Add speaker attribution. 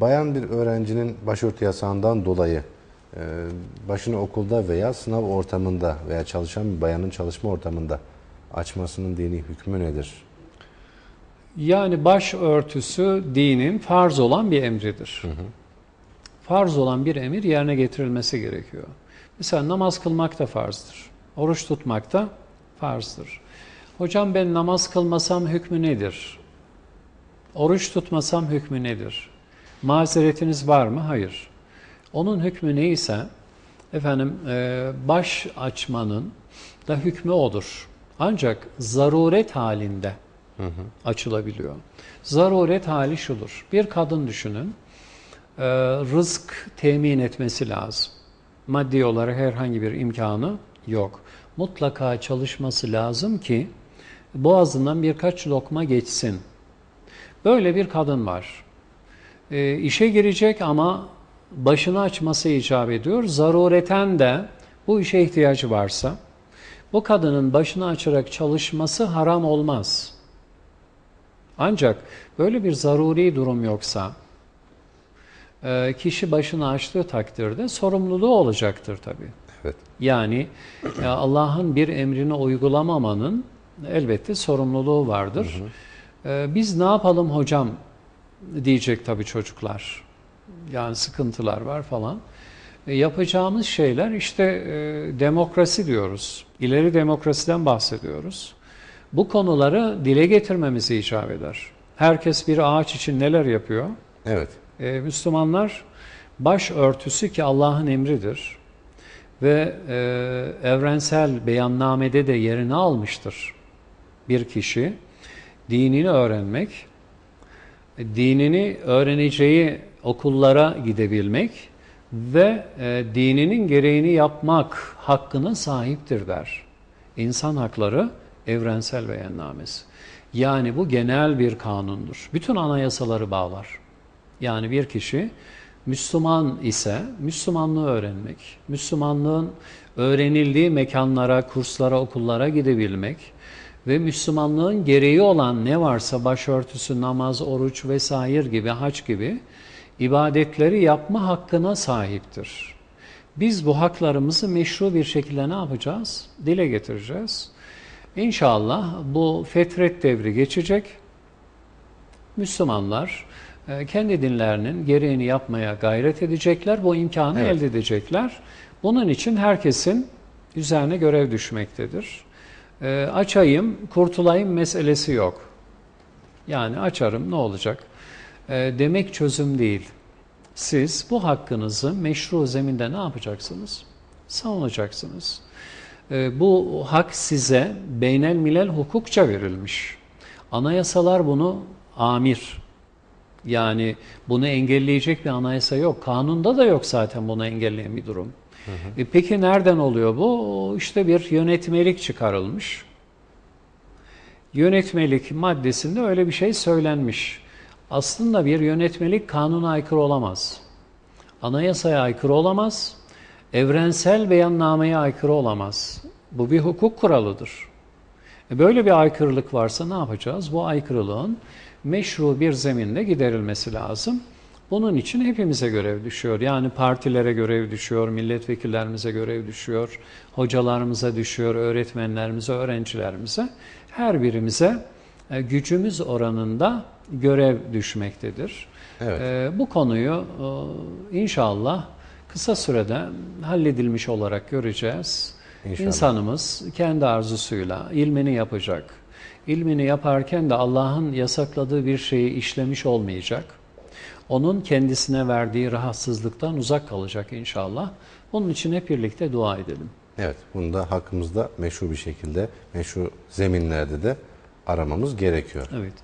Speaker 1: Bayan bir öğrencinin başörtü yasağından dolayı e, başını okulda veya sınav ortamında veya çalışan bir bayanın çalışma ortamında açmasının dini hükmü nedir?
Speaker 2: Yani baş örtüsü dinin farz olan bir emridir. Farz olan bir emir yerine getirilmesi gerekiyor. Mesela namaz kılmak da farzdır. Oruç tutmak da farzdır. Hocam ben namaz kılmasam hükmü nedir? Oruç tutmasam hükmü nedir? Mazeretiniz var mı? Hayır. Onun hükmü neyse efendim e, baş açmanın da hükmü odur. Ancak zaruret halinde açılabiliyor. Zaruret hali şudur. Bir kadın düşünün. e, rızk temin etmesi lazım. Maddi olarak herhangi bir imkanı yok. Mutlaka çalışması lazım ki boğazından birkaç lokma geçsin. Böyle bir kadın var. E, işe girecek ama başını açması icap ediyor. Zarureten de bu işe ihtiyacı varsa bu kadının başını açarak çalışması haram olmaz. Ancak böyle bir zaruri durum yoksa e, kişi başını açtığı takdirde sorumluluğu olacaktır tabii.
Speaker 1: Evet.
Speaker 2: Yani e, Allah'ın bir emrini uygulamamanın elbette sorumluluğu vardır. E, Biz ne yapalım hocam diyecek tabii çocuklar. Yani sıkıntılar var falan. Yapacağımız şeyler işte demokrasi diyoruz. İleri demokrasiden bahsediyoruz. Bu konuları dile getirmemizi icap eder. Herkes bir ağaç için neler yapıyor?
Speaker 1: Evet.
Speaker 2: E, Müslümanlar baş örtüsü ki Allah'ın emridir ve e, evrensel beyannamede de yerini almıştır. Bir kişi dinini öğrenmek, dinini öğreneceği okullara gidebilmek ve e, dininin gereğini yapmak hakkına sahiptir der. İnsan hakları evrensel beyannamesi. Yani bu genel bir kanundur. Bütün anayasaları bağlar. Yani bir kişi Müslüman ise Müslümanlığı öğrenmek, Müslümanlığın öğrenildiği mekanlara, kurslara, okullara gidebilmek ve Müslümanlığın gereği olan ne varsa başörtüsü, namaz, oruç vesaire gibi, hac gibi ibadetleri yapma hakkına sahiptir. Biz bu haklarımızı meşru bir şekilde ne yapacağız? Dile getireceğiz. İnşallah bu fetret devri geçecek. Müslümanlar e, kendi dinlerinin gereğini yapmaya gayret edecekler, bu imkanı
Speaker 1: Evet.
Speaker 2: elde edecekler. Bunun için herkesin üzerine görev düşmektedir. E, açayım, kurtulayım meselesi yok. Yani açarım ne olacak? E, demek çözüm değil. Siz bu hakkınızı meşru zeminde ne yapacaksınız? Savunacaksınız. E, bu hak size beynel milel hukukça verilmiş. Anayasalar bunu amir. Yani bunu engelleyecek bir anayasa yok. Kanunda da yok zaten bunu engelleyen bir durum. E peki nereden oluyor bu? İşte bir yönetmelik çıkarılmış. Yönetmelik maddesinde öyle bir şey söylenmiş. Aslında bir yönetmelik kanuna aykırı olamaz. Anayasaya aykırı olamaz. Evrensel beyannameye aykırı olamaz. Bu bir hukuk kuralıdır. E Böyle bir aykırılık varsa ne yapacağız? Bu aykırılığın meşru bir zeminde giderilmesi lazım. Bunun için hepimize görev düşüyor. Yani partilere görev düşüyor, milletvekillerimize görev düşüyor, hocalarımıza düşüyor, öğretmenlerimize, öğrencilerimize. Her birimize e, gücümüz oranında görev düşmektedir.
Speaker 1: Evet.
Speaker 2: E, Bu konuyu e, inşallah kısa sürede halledilmiş olarak göreceğiz.
Speaker 1: İnşallah.
Speaker 2: İnsanımız kendi arzusuyla ilmini yapacak. İlmini yaparken de Allah'ın yasakladığı bir şeyi işlemiş olmayacak. Onun kendisine verdiği rahatsızlıktan uzak kalacak inşallah. Bunun için hep birlikte dua edelim.
Speaker 1: Evet. Bunu da hakkımızda meşru bir şekilde, meşru zeminlerde de aramamız gerekiyor.
Speaker 2: Evet.